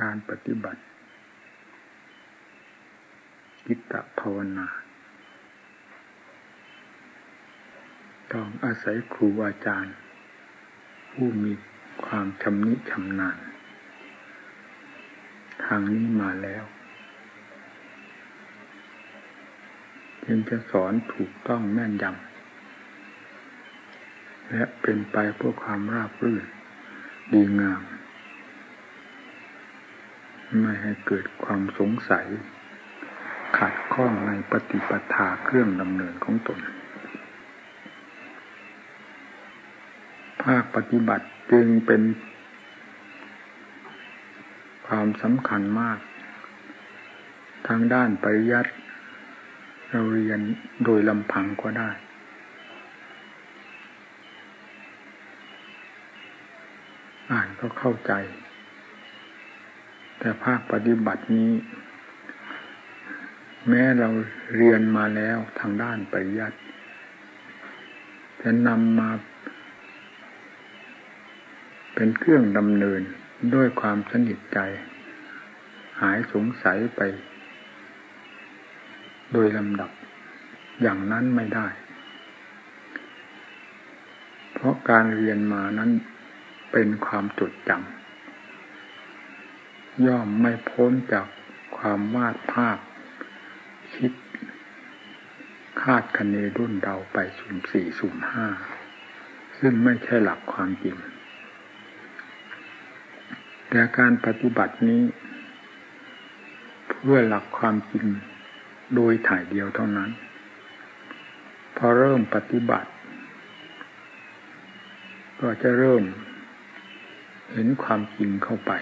การปฏิบัติกิตตภาวนา ต้องอาศัยครูอาจารย์ ผู้มีความชำนิชำนาญ ทางนี้มาแล้ว จึงจะสอนถูกต้องแม่นยำและเป็นไปเพื่อความราบรื่นดีงาม ไม่ให้เกิดความสงสัย ขัดข้องในปฏิปทาเครื่องดำเนินของตน ภาคปฏิบัติจึงเป็น ความสำคัญมาก ทางด้านปริยัติเราเรียนโดยลำพังก็ได้อ่านก็เข้าใจ แต่ภาคปฏิบัตินี้ แม้เราเรียนมาแล้วทางด้านปริยัติจะนำมา เป็นเครื่องดำเนินด้วยความสนิทใจ หายสงสัยไป โดยลำดับอย่างนั้นไม่ได้ เพราะการเรียนมานั้นเป็นความจดจำ ย่อมไม่พ้นจากความวาดภาพ คิด คาดคะเนรุ่นเดาไปสุ่มสี่สุ่มห้า ซึ่งไม่ใช่หลักความจริง แต่การปฏิบัตินี้ เพื่อหลักความจริงโดยถ่ายเดียวเท่านั้น พอเริ่มปฏิบัติ ก็จะเริ่มเห็นความจริงเข้าไป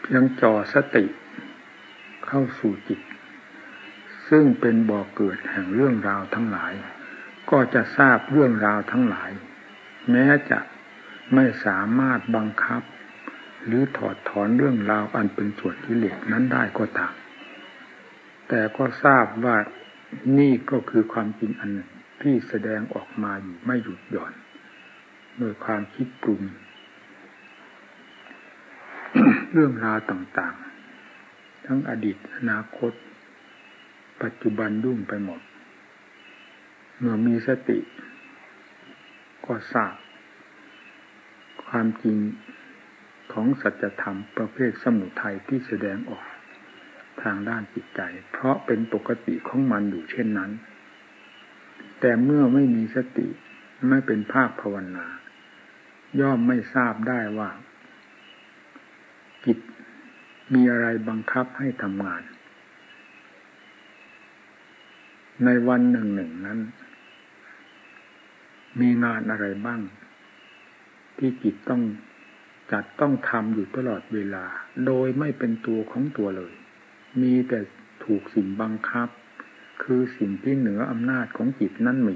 เพี ยังจอสติเข้าสู่จิต ซึ่งเป็นบ่อเกิดแห่งเรื่องราวทั้งหลาย ก็จะทราบเรื่องราวทั้งหลาย แม้จะไม่สามารถบังคับ หรือถอดถอนเรื่องราวอันเป็นส่วนกิเลสนั้นได้ก็ตาม แต่ก็ทราบว่านี่ก็คือความจริงอันหนึ่งที่แสดงออกมาอยู่ไม่หยุดหย่อน โดยความคิดปรุง เรื่องราวต่างๆ ทั้งอดีตอนาคต ปัจจุบันยุ่งไปหมด เมื่อมีสติ ก็ทราบความจริงของสัจธรรมประเภทสมุทัยที่แสดงออกทางด้านจิตใจ เพราะเป็นปกติของมันอยู่เช่นนั้น แต่เมื่อไม่มีสติไม่เป็นภาคภาวนา ย่อมไม่ทราบได้ว่า จิตมีอะไรบังคับให้ทำงาน ในวันหนึ่งหนึ่งนั้น มีงานอะไรบ้าง ที่จิตต้องจัดต้องทำอยู่ตลอดเวลา โดยไม่เป็นตัวของตัวเลย มีแต่ถูกสิ่งบังคับ คือสิ่งที่เหนืออำนาจของจิตนั่นมี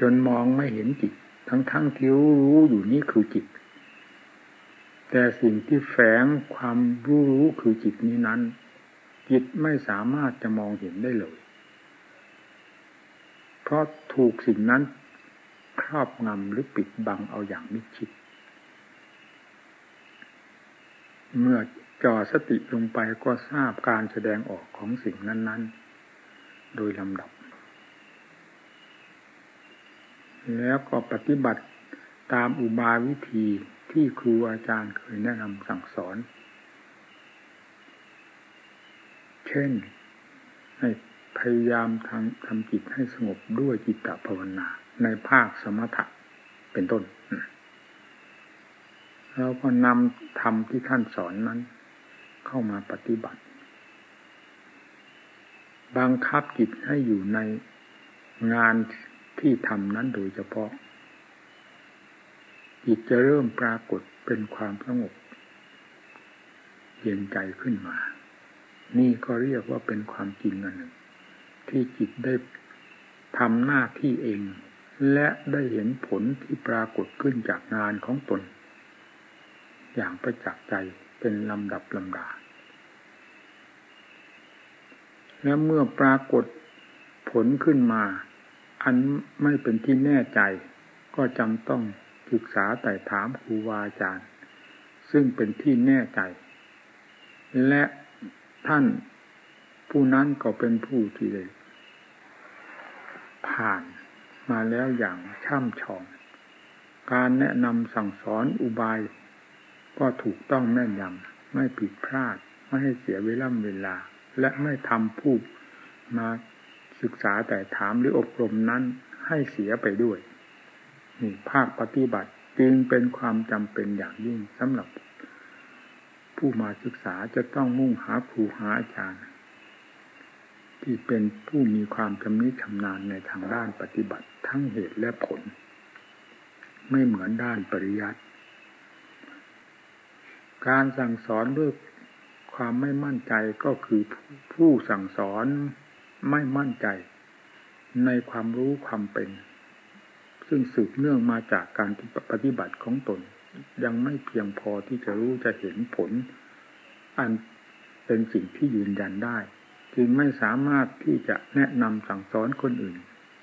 จนมองไม่เห็นจิต ทั้งๆทที่รู้อยู่นี่คือจิต แต่สิ่งที่แฝงความรู้รู้คือจิตนี้นั้น จิตไม่สามารถจะมองเห็นได้เลย เพราะถูกสิ่งนั้นครอบงำหรือปิดบังเอาอย่างมิชิด เมื่อจ่อสติลงไปก็ทราบการแสดงออกของสิ่งนั้น ๆ โดยลำดับ แล้วก็ปฏิบัติตามอุบายวิธี ที่ครูอาจารย์เคยแนะนำสั่งสอน เช่น ให้พยายามทำทำจิตให้สงบด้วยจิตตภาวนา ในภาคสมถะเป็นต้น เราก็นำธรรมที่ท่านสอนนั้น เข้ามาปฏิบัติ บังคับจิตให้อยู่ในงานที่ทำนั้นโดยเฉพาะ จิตจะเริ่มปรากฏเป็นความสงบเย็นใจขึ้นมา นี่ก็เรียกว่าเป็นความจริงอันหนึ่ง ที่จิตได้ทำหน้าที่เอง และได้เห็นผลที่ปรากฏขึ้นจากงานของตน อย่างประจักษ์ใจเป็นลำดับลำดา และเมื่อปรากฏผลขึ้นมา อันไม่เป็นที่แน่ใจ ก็จำต้อง ศึกษาแต่ถามครูบาอาจารย์ ซึ่งเป็นที่แน่ใจ และท่านผู้นั้นก็เป็นผู้ที่ได้ผ่านมาแล้วอย่างช่ำชอง การแนะนำสั่งสอนอุบาย ก็ถูกต้องแน่นยำไม่ผิดพลาด ไม่ให้เสียเวลาเวลา และไม่ทำผู้มาศึกษาแต่ถามหรืออบรมนั้นให้เสียไปด้วย นี่ภาคปฏิบัติจึงเป็นความจำเป็นอย่างยิ่งสำหรับ ผู้มาศึกษาจะต้องมุ่งหาครูหาอาจารย์ ที่เป็นผู้มีความชำนิชำนาญในทางด้านปฏิบัติทั้งเหตุและผล ไม่เหมือนด้านปริยัติ การสั่งสอนด้วยความไม่มั่นใจก็คือผู้สั่งสอนไม่มั่นใจในความรู้ความเป็น ซึ่งสืบเนื่องมาจากการปฏิบัติของตน ยังไม่เพียงพอที่จะรู้จะเห็นผล อันเป็นสิ่งที่ยืนยันได้ จึงไม่สามารถที่จะแนะนำสั่งสอนคนอื่น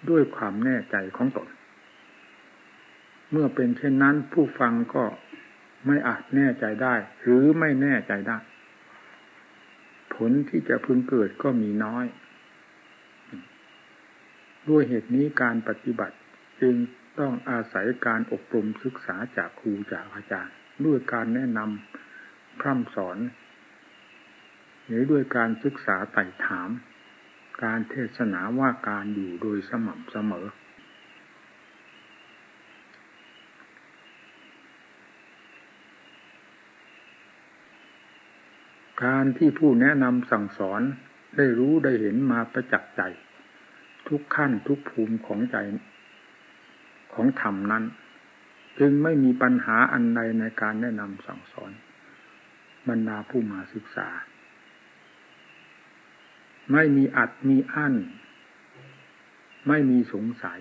ด้วยความแน่ใจของตน เมื่อเป็นเช่นนั้นผู้ฟังก็ไม่อาจแน่ใจได้ หรือไม่แน่ใจได้ ผลที่จะพึงเกิดก็มีน้อย ด้วยเหตุนี้การปฏิบัติ จึงต้องอาศัยการอบรมศึกษาจากครูจากอาจารย์ ด้วยการแนะนำพร่ำสอน หรือด้วยการศึกษาไต่ถาม การเทศนาว่าการอยู่โดยสม่ำเสมอ การที่ผู้แนะนำสั่งสอนได้รู้ได้เห็นมาประจักษ์ใจ ทุกขั้นทุกภูมิของใจ ของธรรมนั้น จึงไม่มีปัญหาอันใดในการแนะนำสั่งสอน บรรดาผู้มาศึกษา ไม่มีอัดมีอั้น ไม่มีสงสัย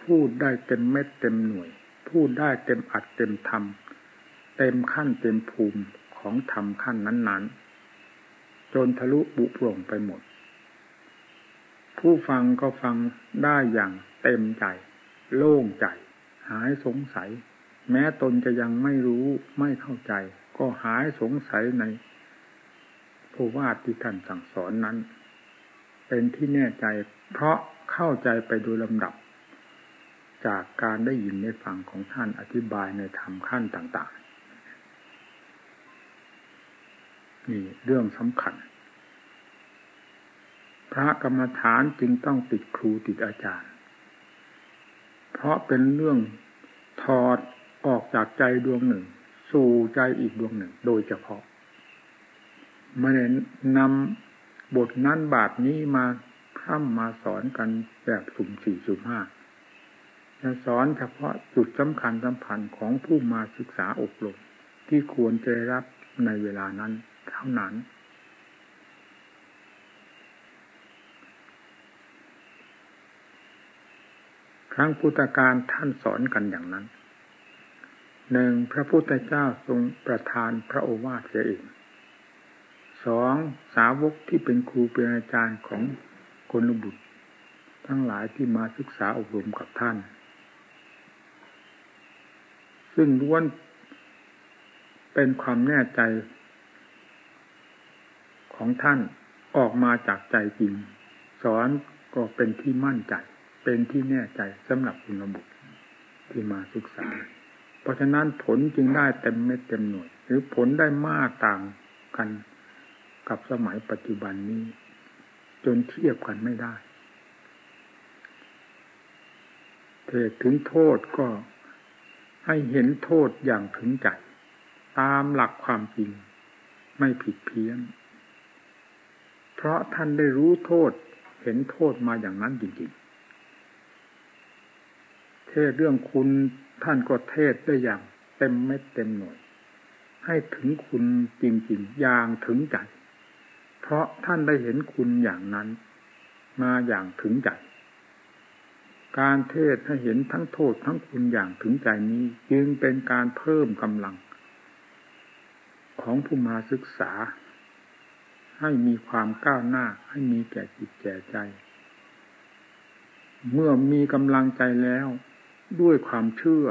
พูดได้เต็มเม็ดเต็มหน่วย พูดได้เต็มอัดเต็มธรรม เต็มขั้นเต็มภูมิของธรรมขั้นนั้น ๆ จนทะลุบุโปร่งไปหมดผู้ฟังก็ฟังได้อย่างเต็มใจ โล่งใจ หายสงสัย แม้ตนจะยังไม่รู้ไม่เข้าใจ ก็หายสงสัยในผู้ว่าที่ท่านสั่งสอนนั้น เป็นที่แน่ใจ เพราะเข้าใจไปโดยลำดับ จากการได้ยินได้ฟังของท่านอธิบายในธรรมขั้นต่างๆ นี่เรื่องสำคัญพระกรรมฐานจึงต้องติดครูติดอาจารย์ เพราะเป็นเรื่องถอดออกจากใจดวงหนึ่ง สู่ใจอีกดวงหนึ่ง โดยเฉพาะไม่ได้นำบทนั้นบาทนี้มาพร่ำมาสอนกันแบบสุ่มสี่สุ่มห้าจะสอนเฉพาะจุดสำคัญสำคัญของผู้มาศึกษาอบรมที่ควรจะรับในเวลานั้นเท่านั้น รั้งพุทธการท่านสอนกันอย่างนั้นหนึ่งพระพุทธเจ้าทรงประทานพระโอวาทเสียเองสองสาวกที่เป็นครูเป็นอาจารย์ของคนบุตร ทั้งหลายที่มาศึกษาอบรมกับท่าน ซึ่งล้วนเป็นความแน่ใจของท่านออกมาจากใจจริง สอนก็เป็นที่มั่นใจ เป็นที่แน่ใจสำหรับคุณบุตรที่มาศึกษา เพราะฉะนั้นผลจึงได้เต็มเม็ดเต็มหน่วย หรือผลได้มากต่างกันกับสมัยปัจจุบันนี้ จนเทียบกันไม่ได้เทศถึงโทษก็ให้เห็นโทษอย่างถึงใจตามหลักความจริงไม่ผิดเพี้ยน เพราะท่านได้รู้โทษเห็นโทษมาอย่างนั้นจริงๆ ศเรื่องคุณท่านก็เทศได้อย่างเต็มเม็ดเต็มหน่วย ให้ถึงคุณจริงๆอย่างถึงใจ เพราะท่านได้เห็นคุณอย่างนั้น มาอย่างถึงใจ การเทศให้เห็นทั้งโทษทั้งคุณอย่างถึงใจนี้ จึงเป็นการเพิ่มกำลัง ของผู้มาศึกษา ให้มีความก้าวหน้าให้มีแก่จิตแก่ใจ เมื่อมีกำลังใจแล้ว ด้วยความเชื่อ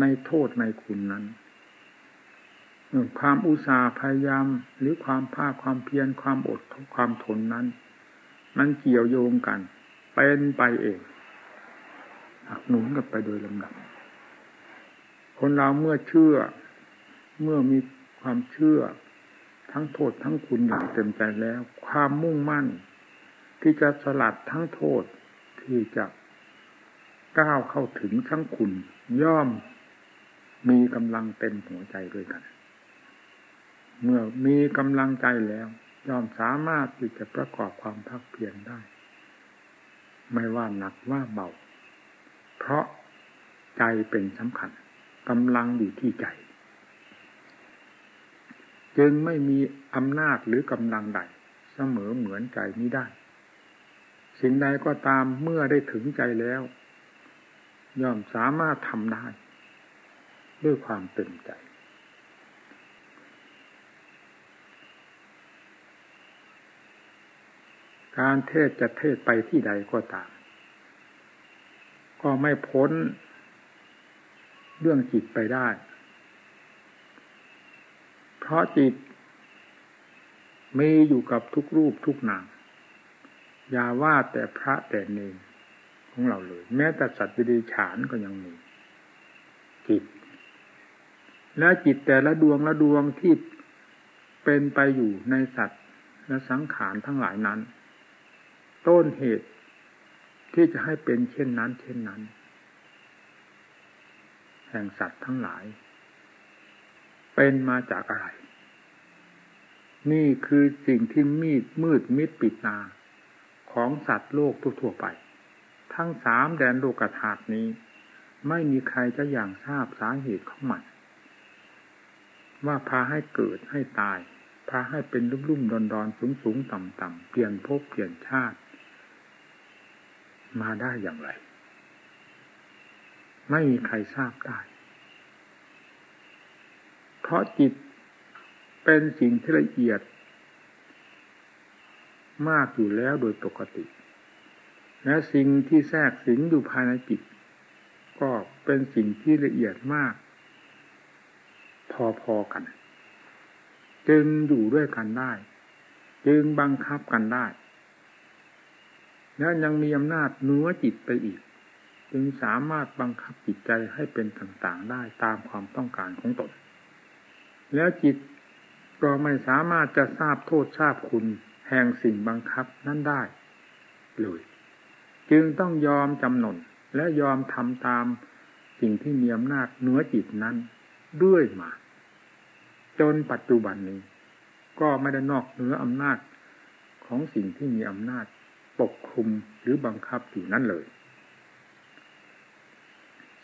ในโทษในคุณนั้น ความอุตสาห์พยายามหรือความภาคความเพียรความอดความทนนั้น มันเกี่ยวโยงกัน เป็นไปเองหักหนุนกันไปโดยลำดับ คนเราเมื่อเชื่อ เมื่อมีความเชื่อ ทั้งโทษทั้งคุณอย่างเต็มใจแล้ว ความมุ่งมั่น ที่จะสลัดทั้งโทษที่จะ ก้าวเข้าถึงทั้งคุณ ย่อมมีกำลังเต็มหัวใจด้วยกัน เมื่อมีกำลังใจแล้ว ย่อมสามารถที่จะประกอบความพักเพียรได้ ไม่ว่าหนักว่าเบา เพราะใจเป็นสำคัญกำลังอยู่ที่ใจ จึงไม่มีอำนาจหรือกำลังใด เสมอเหมือนใจนี้ได้ สิ่งใดก็ตามเมื่อได้ถึงใจแล้ว ย่อมสามารถทำได้ ด้วยความเต็มใจ การเทศจะเทศไปที่ใดก็ตาม ก็ไม่พ้นเรื่องจิตไปได้ เพราะจิตมีอยู่กับทุกรูปทุกนามอย่าว่าแต่พระแต่เนร ของเราเลย แม้แต่สัตว์ดีฉานก็ยังมีจิต และจิตแต่ละดวงละดวงที่เป็นไปอยู่ในสัตว์และสังขารทั้งหลายนั้น ต้นเหตุที่จะให้เป็นเช่นนั้น เช่นนั้น แห่งสัตว์ทั้งหลาย เป็นมาจากอะไร นี่คือสิ่งที่มีดมืดมิดปิดตาของสัตว์โลกทั่วไป ทั้งสามแดนโลกธาตุนี้ ไม่มีใครจะอย่างทราบสาเหตุของมันว่าพาให้เกิดให้ตาย พาให้เป็นรุ่มรุ่มดอนดอนสูงสูงต่ำต่ำเปลี่ยนภพเปลี่ยนชาติ มาได้อย่างไร ไม่มีใครทราบได้ เพราะจิตเป็นสิ่งที่ละเอียด มากอยู่แล้วโดยปกติ และสิ่งที่แทรกสิงอยู่ภายในจิตก็เป็นสิ่งที่ละเอียดมาก พอๆกัน จึงอยู่ด้วยกันได้ จึงบังคับกันได้ แล้วยังมีอำนาจเนื้อจิตไปอีก จึงสามารถบังคับจิตใจให้เป็นต่างๆได้ตามความต้องการของตน แล้วจิตก็ไม่สามารถจะทราบโทษทราบคุณแห่งสิ่งบังคับนั่นได้เลย จึงต้องยอมจำนนและยอมทำตามสิ่งที่มีอำนาจเหนือจิตนั้นด้วยมา จนปัจจุบันนี้ ก็ไม่ได้นอกเหนืออำนาจของสิ่งที่มีอำนาจปกคุมหรือบังคับอยู่นั่นเลย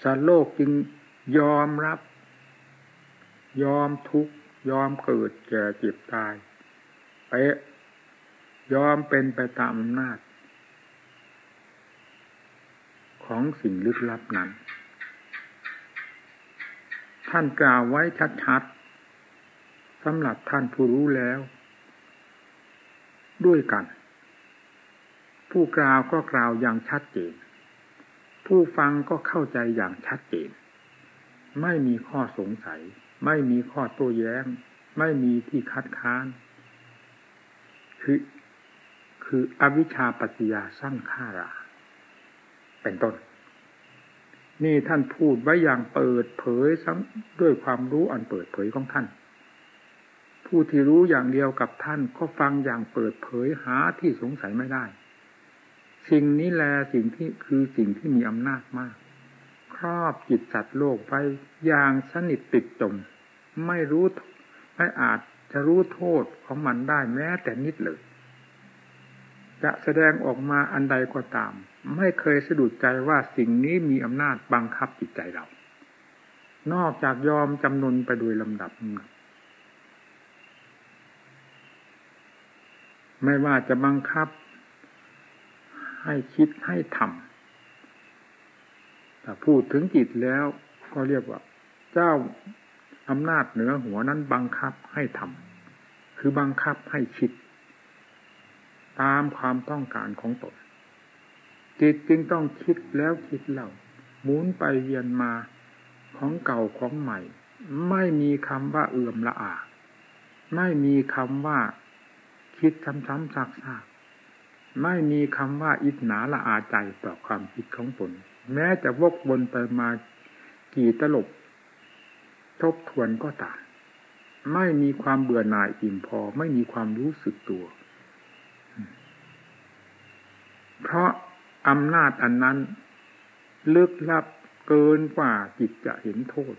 สัตว์โลกจึงยอมรับ ยอมทุกยอมเกิดแก่เจ็บตายไปยอมเป็นไปตามอำนาจ ของสิ่งลึกลับนั้น ท่านกล่าวไว้ชัดๆสำหรับท่านผู้รู้แล้ว ด้วยกัน ผู้กล่าวก็กล่าวอย่างชัดเจน ผู้ฟังก็เข้าใจอย่างชัดเจน ไม่มีข้อสงสัย ไม่มีข้อโต้แย้ง ไม่มีที่คัดค้านคือคืออวิชชาปัจจยาสร้างฆารา เป็นต้น นี่ท่านพูดไว้อย่างเปิดเผยซ้ำด้วยความรู้อันเปิดเผยของท่าน ผู้ที่รู้อย่างเดียวกับท่านก็ฟังอย่างเปิดเผยหาที่สงสัยไม่ได้ สิ่งนี้แลสิ่งที่คือสิ่งที่มีอำนาจมาก ครอบจิตสัตว์โลกไปอย่างสนิทติดจม ไม่รู้ไม่อาจจะรู้โทษของมันได้แม้แต่นิดเลย จะแสดงออกมาอันใดก็ตาม ไม่เคยสะดุดใจว่าสิ่งนี้มีอำนาจบังคับจิตใจเรา นอกจากยอมจำนนไปโดยลำดับ ไม่ว่าจะบังคับ ให้คิดให้ทำแต่พูดถึงจิตแล้วก็เรียกว่า เจ้าอำนาจเหนือหัวนั้นบังคับให้ทำคือบังคับให้คิด ตามความต้องการของตน จิตจึงต้องคิดแล้วคิดเล่าหมุนไปเวียนมาของเก่าของใหม่ ไม่มีคำว่าเอื่อมละอา ไม่มีคำว่าคิดซ้ำๆซากๆไม่มีคำว่าอิจนาละอาใจต่อความคิดของตนแม้จะวกวนไปมากี่ตลบ ทบทวนก็ตามไม่มีความเบื่อหน่ายอิ่มพอ ไม่มีความรู้สึกตัว เพราะ อำนาจอันนั้น ลึกลับเกินกว่าจิตจะเห็นโทษ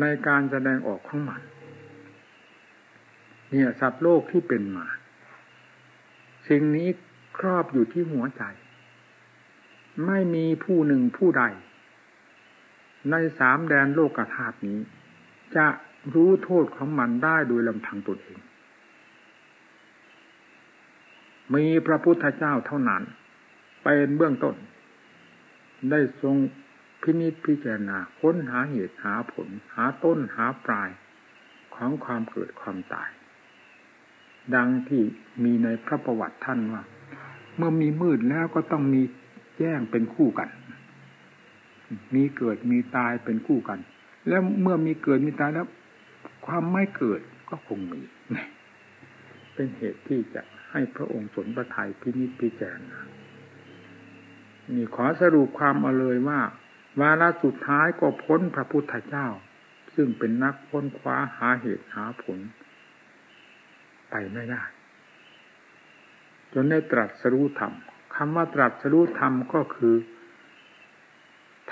ในการแสดงออกของมัน เนี่ยสัตว์โลกที่เป็นมา สิ่งนี้ครอบอยู่ที่หัวใจ ไม่มีผู้หนึ่งผู้ใด ในสามแดนโลกธาตุนี้ จะรู้โทษของมันได้โดยลำพังตนเองมีพระพุทธเจ้าเท่านั้น เป็นเบื้องต้น ได้ทรงพินิจพิจารณาค้นหาเหตุหาผล หาต้นหาปลายของความเกิดความตาย ดังที่มีในพระประวัติท่านว่า เมื่อมีมืดแล้วก็ต้องมีแจ้งเป็นคู่กัน มีเกิดมีตายเป็นคู่กัน แล้วเมื่อมีเกิดมีตายแล้ว ความไม่เกิดก็คงมีเป็นเหตุที่จะให้พระองค์สนประทัยพินิจพิจารณา นี่ขอสรุปความเอาเลยว่า วาระสุดท้ายก็พ้นพระพุทธเจ้า ซึ่งเป็นนักค้นคว้าหาเหตุหาผล ไปไม่ได้ จนได้ตรัสรู้ธรรมคำว่าตรัสรู้ธรรมก็คือ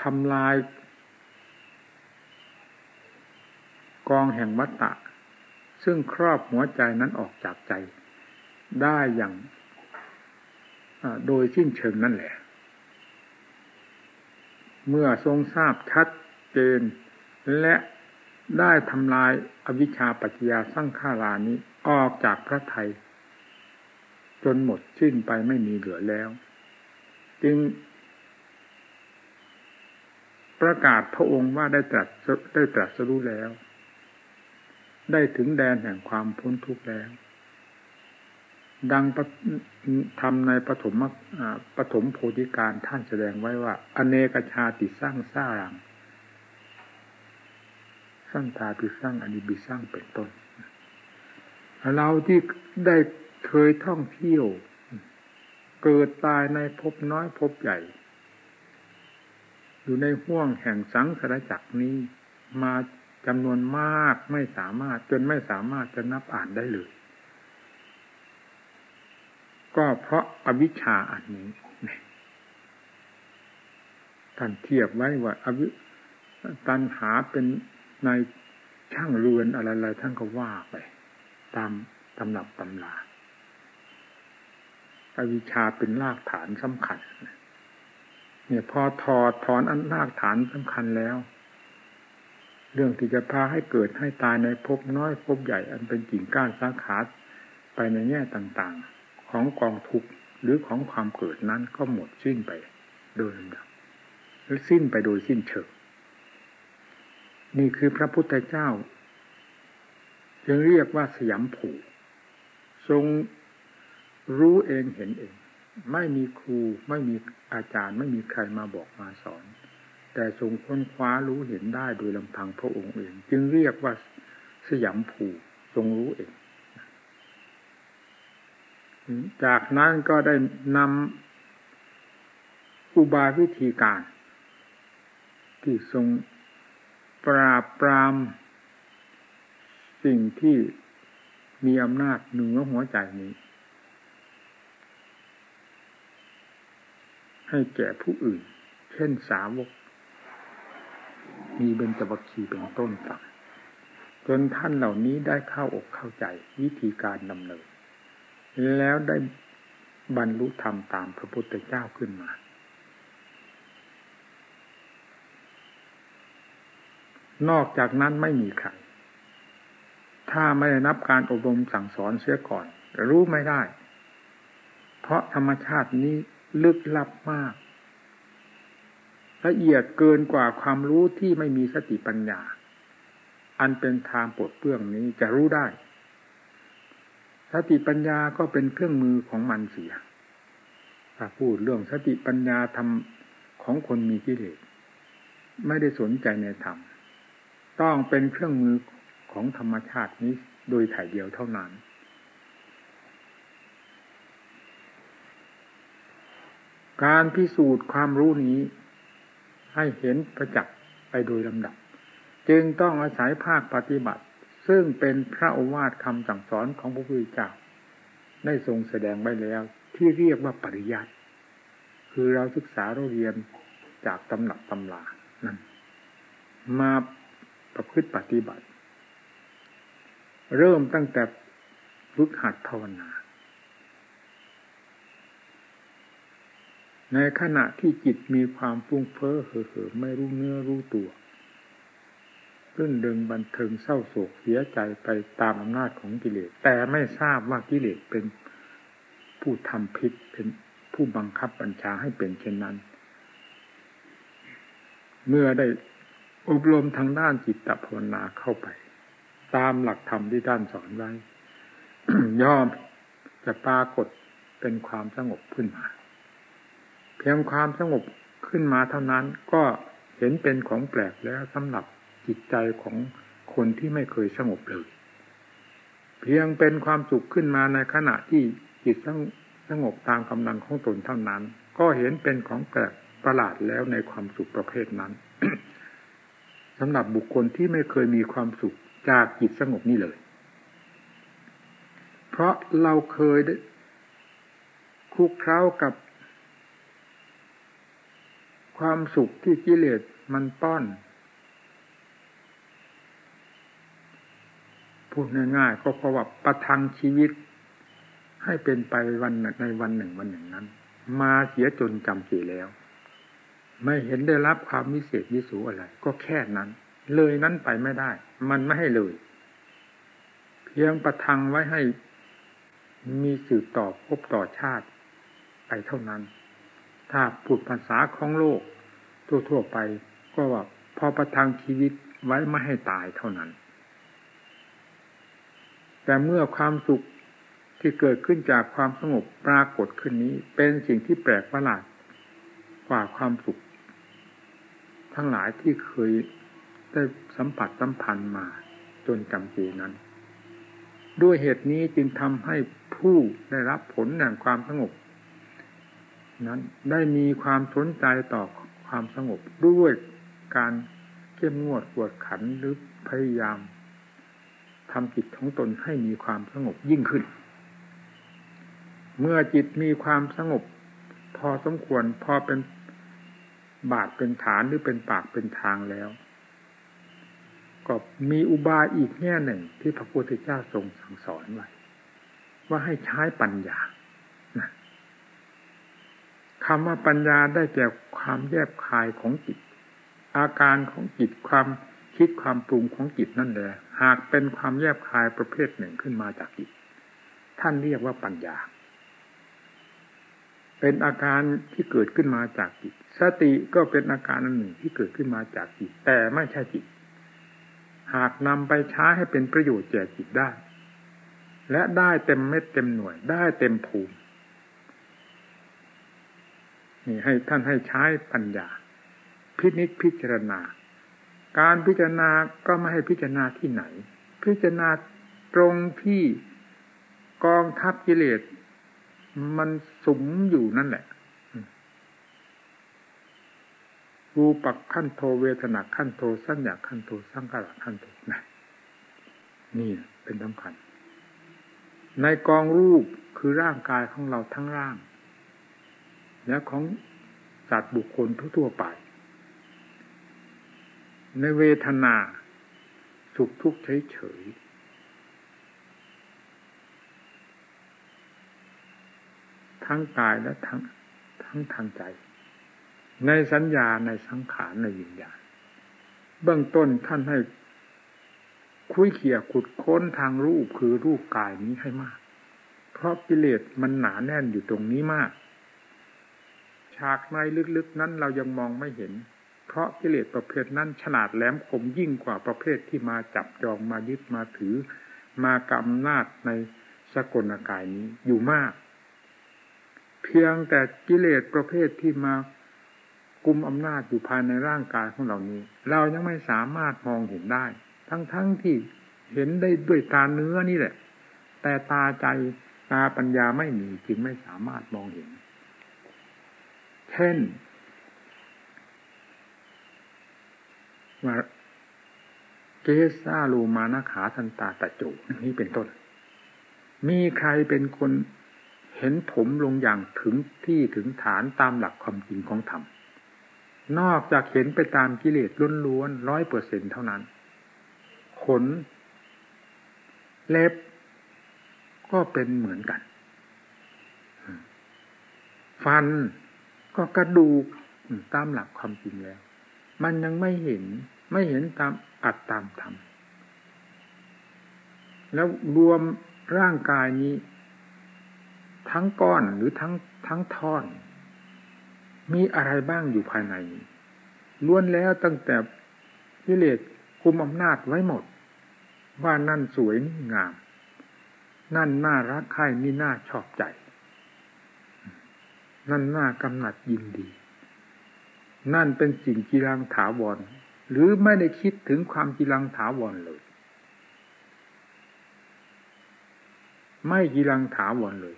ทำลาย กองแห่งวัตตะ ซึ่งครอบหัวใจนั้นออกจากใจ ได้อย่างโดยสิ้นเชิงนั่นแหละ เมื่อทรงทราบชัดเจน และได้ทำลายอวิชชาปัจจยาสร้างขารานี้ออกจากพระไทย จนหมดสิ้นไปไม่มีเหลือแล้ว จึง ประกาศพระองค์ว่าได้ตรัสได้ตรัสรู้แล้ว ได้ถึงแดนแห่งความพ้นทุกข์แล้ว ดังทำในปฐมปฐมโพธิการท่านแสดงไว้ว่า อเนกชาติสร้างสร้างสร้างตาปิสร้างอนิบิสร้างเป็นต้น เราที่ได้เคยท่องเที่ยว เกิดตายในภพน้อยภพใหญ่ อยู่ในห่วงแห่งสังสารจักรนี้มาจำนวนมากไม่สามารถจนไม่สามารถจะนับอ่านได้เลย ก็เพราะอาวิชชาอันนี้ท่านเทียบไว้ว่าอวิตันหาเป็นในช่างเรือนอะไรๆท่านก็ว่าไป ตามตำหนับตำลาอวิชชาเป็นรากฐานสำคัญ เนี่ยพอถอดถอนอันรากฐานสำคัญแล้ว เรื่องที่จะพาให้เกิดให้ตายในภพน้อยภพใหญ่อันเป็นกิ่งก้านสาขาไปในแง่ต่างๆ ของกองทุกข์หรือของความเกิดนั้นก็หมดสิ้นไปโดยลำดับหรือสิ้นไปโดยสิ้นเชิงนี่คือพระพุทธเจ้า จึงเรียกว่าสยามผูทรงรู้เองเห็นเอง ไม่มีครูไม่มีอาจารย์ ไม่มีใครมาบอกมาสอน แต่ทรงค้นคว้ารู้เห็นได้โดยลำพังพระองค์เอง จึงเรียกว่าสยามภูทรงรู้เอง จากนั้นก็ได้นำอุบายวิธีการ ที่ทรงปราบปราม สิ่งที่มีอำนาจเหนือหัวใจนี้ ให้แก่ผู้อื่น เช่นสาวก มีเบญจวัคคีเป็นต้นฟังจนท่านเหล่านี้ได้เข้าอกเข้าใจวิธีการดำเนิน แล้วได้บรรลุธรรมตามพระพุทธเจ้าขึ้นมา นอกจากนั้นไม่มีใคร ถ้าไม่ได้นับการอบรมสั่งสอนเสียก่อน รู้ไม่ได้ เพราะธรรมชาตินี้ลึกลับมาก ละเอียดเกินกว่าความรู้ที่ไม่มีสติปัญญา อันเป็นทางปลดเปลื้องนี้จะรู้ได้ สติปัญญาก็เป็นเครื่องมือของมันเสียถ้าพูดเรื่องสติปัญญาทำของคนมีกิเลสไม่ได้สนใจในธรรม ต้องเป็นเครื่องมือของธรรมชาตินี้โดยถ่ายเดียวเท่านั้น การพิสูจน์ความรู้นี้ ให้เห็นประจักษ์ไปโดยลำดับ จึงต้องอาศัยภาคปฏิบัติ ซึ่งเป็นพระโอวาทคำสั่งสอนของพระพุทธเจ้าได้ทรงแสดงไว้แล้ว ที่เรียกว่าปริยัติคือเราศึกษาเราเรียนจากตำหนักตำลานั่นมาประพฤติปฏิบัติ เริ่มตั้งแต่ฝึกหัดภาวนา ในขณะที่จิตมีความฟุ้งเฟ้อเห่อเห่อไม่รู้เนื้อรู้ตัว รื่นเดิงบันเทิงเศร้าโศกเสียใจไปตามอำนาจของกิเลส แต่ไม่ทราบว่ากิเลสเป็นผู้ทำพิษเป็นผู้บังคับบัญชาให้เป็นเช่นนั้น เมื่อได้อบรมทางด้านจิตตภาวนาเข้าไป ตามหลักธรรมที่ท่านสอนไว้ย่อมจะปรากฏเป็นความสงบขึ้นมา เพียงความสงบขึ้นมาเท่านั้นก็เห็นเป็นของแปลกแล้วสำหรับ จิตใจของคนที่ไม่เคยสงบเลย เพียงเป็นความสุขขึ้นมาในขณะที่จิตสงบตามกำลังของตนเท่านั้น ก็เห็นเป็นของแปลกประหลาดแล้วในความสุขประเภทนั้นสำหรับบุคคลที่ไม่เคยมีความสุขจากจิตสงบนี่เลย เพราะเราเคยคุกเคล้ากับความสุขที่กิเลสมันป้อน พูดง่ายๆก็เพราะว่าประทังชีวิต ให้เป็นไปวันในวันหนึ่งวันหนึ่งนั้น มาเสียจนจำเสียแล้ว ไม่เห็นได้รับความวิเศษวิสูอะไร ก็แค่นั้น เลยนั้นไปไม่ได้ มันไม่ให้เลย เพียงประทังไว้ให้มีสืบต่อพบต่อชาติ ไปเท่านั้น ถ้าพูดภาษาของโลกทั่วๆไป ก็ว่าพอประทังชีวิตไว้ไม่ให้ตายเท่านั้น แต่เมื่อความสุขที่เกิดขึ้นจากความสงบปรากฏขึ้นนี้ เป็นสิ่งที่แปลกประหลาดกว่าความสุข ทั้งหลายที่เคยได้สัมผัสสัมพันธ์มาจนจำเจนั้น ด้วยเหตุนี้จึงทำให้ผู้ได้รับผลแห่งความสงบ นั้นได้มีความสนใจต่อความสงบด้วยการเข้มงวดกวดขันหรือพยายาม ทำจิตของตนให้มีความสงบยิ่งขึ้น เมื่อจิตมีความสงบ พอสมควรพอเป็นบาทเป็นฐานหรือเป็นปากเป็นทางแล้ว ก็มีอุบายอีกแง่หนึ่งที่พระพุทธเจ้าทรงสั่งสอนไว้ว่าให้ใช้ปัญญาคำว่าปัญญาได้แก่ความแยบคายของจิต อาการของจิตความคิดความปรุงของจิตนั่นแหละ หากเป็นความแยบคายประเภทหนึ่งขึ้นมาจากจิตท่านเรียกว่าปัญญา เป็นอาการที่เกิดขึ้นมาจากจิต สติก็เป็นอาการอันหนึ่งที่เกิดขึ้นมาจากจิต แต่ไม่ใช่จิต หากนำไปใช้ให้เป็นประโยชน์แก่จิตได้ และได้เต็มเม็ดเต็มหน่วย ได้เต็มภูมินี่ให้ท่านให้ใช้ปัญญา พินิจพิจารณา การพิจารณาก็ไม่ให้พิจารณาที่ไหน พิจารณาตรงที่กองทัพกิเลสมันสุมอยู่นั่นแหละรูปักขั้นโทเวทนาขั้นโทสัญญาขั้นโทสังขารขั้นโทนะนี่เป็นสำคัญ ในกองรูปคือร่างกายของเราทั้งร่าง และของสัตว์บุคคลทั่วไป ในเวทนา สุขทุกข์เฉยๆทั้งกายและทั้งทั้งทางใจ ในสัญญาในสังขารในวิญญาณเบื้องต้นท่านให้คุยเขี่ยขุดค้นทางรูปคือรูปกายนี้ให้มาก เพราะกิเลสมันหนาแน่นอยู่ตรงนี้มาก ฉากในลึกๆนั้นเรายังมองไม่เห็น เพราะกิเลสประเภทนั้นฉลาดแหลมคมยิ่งกว่าประเภทที่มาจับจองมายึดมาถือ มากำนาจในสกลกายนี้อยู่มาก เพียงแต่กิเลสประเภทที่มากุมอำนาจอยู่ภายในร่างกายของเรานี้ เรายังไม่สามารถมองเห็นได้ ทั้งๆทที่เห็นได้ด้วยตาเนื้อนี่แหละ แต่ตาใจตาปัญญาไม่มีจึงไม่สามารถมองเห็น เช่น ว่าเกสาลูมานาขาทันตาตะจูนี่เป็นต้น มีใครเป็นคนเห็นผมลงอย่างถึงที่ถึงฐานตามหลักความจริงของธรรม นอกจากเห็นไปตามกิเลสล้วนๆร้อยเปอร์เซ็นเท่านั้น ขน เล็บ ก็เป็นเหมือนกัน ฟันก็กระดูกตามหลักความจริงแล้ว มันยังไม่เห็น ไม่เห็นตามอัดตามธรรมแล้วรวมร่างกายนี้ ทั้งก้อนหรือทั้งทั้งท่อน มีอะไรบ้างอยู่ภายในล้วนแล้วตั้งแต่กิเลสคุมอำนาจไว้หมด ว่านั่นสวยนี่งาม นั่นน่ารักใคร่นี่น่าชอบใจ นั่นน่ากำหนัดยินดี นั่นเป็นสิ่งกีรังถาวร หรือไม่ได้คิดถึงความกีรังถาวรเลย ไม่กีรังถาวรเลย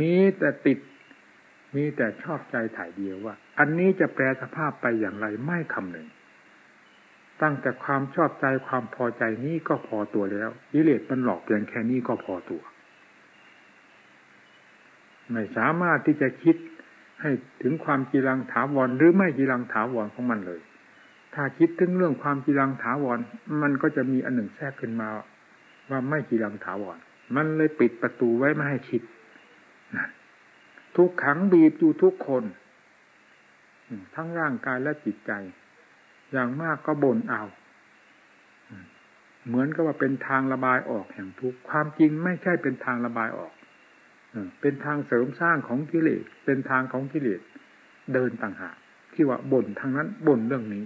มีแต่ติด มีแต่ชอบใจถ่ายเดียวว่า อันนี้จะแปลสภาพไปอย่างไรไม่คำหนึ่ง ตั้งแต่ความชอบใจความพอใจนี้ก็พอตัวแล้วกิเลสมันหลอกเพียงแค่นี้ก็พอตัว ไม่สามารถที่จะคิด ให้ถึงความกีรังถาวรหรือไม่กีรังถาวรของมันเลย ถ้าคิดถึงเรื่องความกีรังถาวร มันก็จะมีอันหนึ่งแทรกขึ้นมา ว่าไม่กีรังถาวร มันเลยปิดประตูไว้ไม่ให้คิดทุกขังบีบอยู่ทุกคน ทั้งร่างกายและจิตใจ อย่างมากก็บ่นเอาเหมือนกับว่าเป็นทางระบายออกแห่งทุกความจริงไม่ใช่เป็นทางระบายออก เป็นทางเสริมสร้างของกิเลสเป็นทางของกิเลสเดินต่างหากที่ว่าบ่นทางนั้นบ่นเรื่องนี้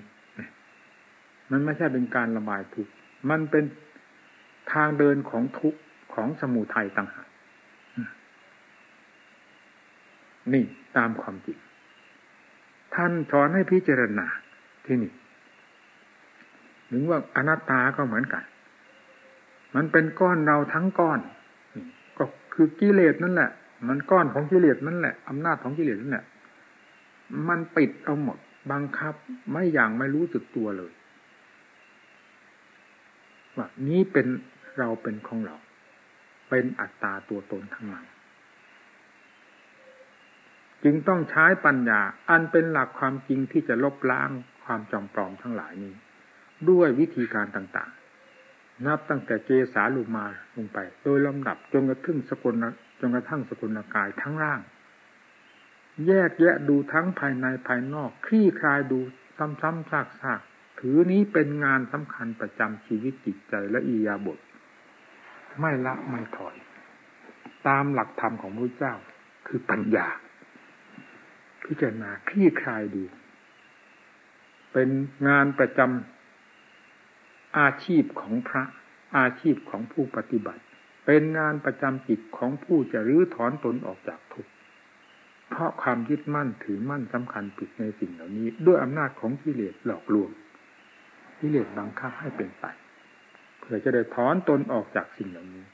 มันไม่ใช่เป็นการระบายทุกมันเป็นทางเดินของทุกของสมุทัยต่างหากนี่ตามความจริงท่านสอนให้พิจารณาที่นี่ถึงว่าอนัตตาก็เหมือนกัน มันเป็นก้อนเราทั้งก้อน คือกิเลสนั่นแหละ มันก้อนของกิเลสนั่นแหละอำนาจของกิเลสนั่นแหละมันปิดเอาหมดบังคับไม่อย่างไม่รู้สึกตัวเลยว่านี้เป็นเราเป็นของเรา เป็นอัตตาตัวตนทั้งนั้นจึงต้องใช้ปัญญา อันเป็นหลักความจริงที่จะลบล้างความจอมปลอมทั้งหลายนี้ ด้วยวิธีการต่าง นับตั้งแต่เจสาลูมาลงไป โดยลำดับจนกระทั่งสกุลจนกระทั่งสกุลกายทั้งร่าง แยกแยะดูทั้งภายในภายนอกคลี่คลายดูซ้ำๆซากๆถือนี้เป็นงานสำคัญประจำชีวิตจิตใจและอียาบท ไม่ละไม่ถอย ตามหลักธรรมของพระเจ้าคือปัญญา พิจารณาคลี่คลายดูเป็นงานประจำ อาชีพของพระอาชีพของผู้ปฏิบัติ เป็นงานประจำจิตของผู้จะรื้อถอนตนออกจากทุกข์เพราะความยึดมั่นถือมั่นสำคัญผิดในสิ่งเหล่านี้ ด้วยอำนาจของกิเลสหลอกลวงกิเลสบังคับให้เป็นไปเพื่อจะได้ถอนตนออกจากสิ่งเหล่านี้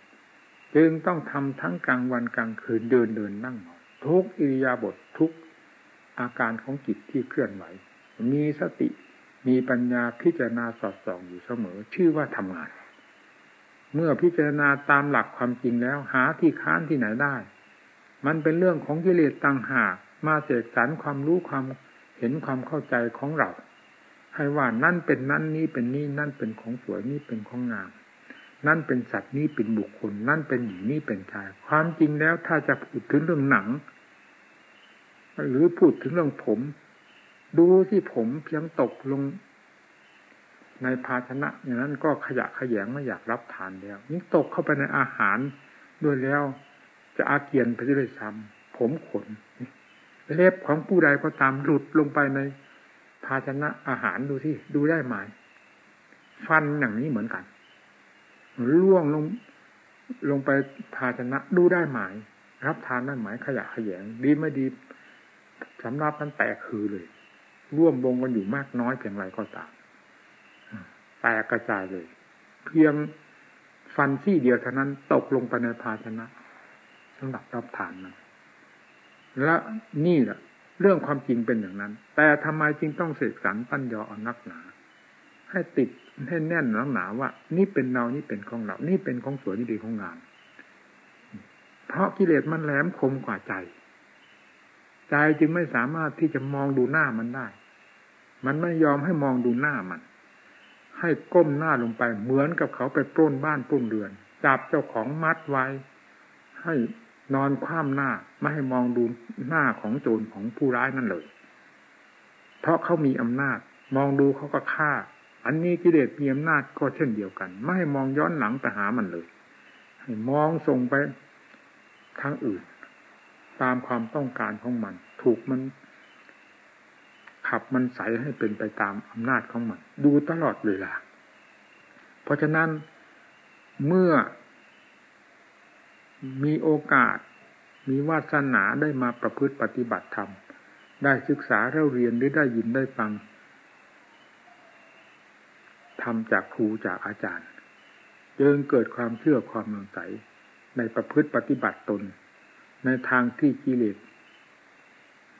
จึงต้องทำทั้งกลางวันกลางคืนเดินเดินนั่งนอนทุกอิริยาบถททุกอาการของจิตที่เคลื่อนไหว มีสติ มีปัญญาพิจารณาสอดส่องอยู่เสมอ ชื่อว่าทำงาน เมื่อพิจารณาตามหลักความจริงแล้ว หาที่ค้านที่ไหนได้ มันเป็นเรื่องของกิเลสต่างหากมาเสกสรรความรู้ความเห็นความเข้าใจของเรา ให้ว่านั่นเป็นนั่นนี้เป็นนี่นั่นเป็นของสวยนี่เป็นของงามนั่นเป็นสัตว์นี้เป็นบุคคล นั่นเป็นหญิงนี่เป็นชาย ความจริงแล้วถ้าจะพูดถึงเรื่องหนัง หรือพูดถึงเรื่องผม ดูที่ผมเพียงตกลง ในภาชนะอย่างนั้นก็ขยะขยงไม่อยากรับทานแล้วยิ่งตกเข้าไปในอาหารด้วยแล้ว จะอาเกียนไปด้วยซ้ำผมขนเล็บของผู้ใดก็ตามหลุดลงไปในภาชนะอาหารดูที่ดูได้ไหมฟันอย่างนี้เหมือนกันล่วงลงลงไปภาชนะดูได้ไหมรับทานได้ไหมขยะขยง ดีไม่ดีสำรับนั้นแตกคือเลย ร่วมวงกันอยู่มากน้อยเพียงไรก็ตามแตกกระจายเลย เพียงฟันซี่เดียวเท่านั้นตกลงไปในภาชนะสำหรับรับทานนั้นและนี่แหละเรื่องความจริงเป็นอย่างนั้น แต่ทำไมจึงต้องเสกสรรปั้นยอเอานักหนา ให้ติดให้แน่นนักหนาว่า นี่เป็นเรานี่เป็นของเรา นี่เป็นของสวยนี่ดีของงามเพราะกิเลสมันแหลมคมกว่าใจ ใจจึงไม่สามารถที่จะมองดูหน้ามันได้ มันไม่ยอมให้มองดูหน้ามัน ให้ก้มหน้าลงไปเหมือนกับเขาไปปล้นบ้านปล้นเรือน จับเจ้าของมัดไว้ ให้นอนคว่ำหน้าไม่ให้มองดูหน้าของโจรของผู้ร้ายนั่นเลย เพราะเขามีอำนาจ มองดูเขาก็ฆ่า อันนี้กิเลสมีอำนาจก็เช่นเดียวกัน ไม่ให้มองย้อนหลังไปหามันเลย ให้มองส่งไปทางอื่น ตามความต้องการของมัน ถูกมันขับมันใสให้เป็นไปตามอำนาจของมัน ดูตลอดเวลา เพราะฉะนั้นเมื่อมีโอกาส มีวาสนาได้มาประพฤติปฏิบัติธรรม ได้ศึกษาเล่าเรียนหรือได้ยินได้ฟังทำจากครูจากอาจารย์จึงเกิดความเชื่อความมั่นใจในประพฤติปฏิบัติตน ในทางที่กิเลส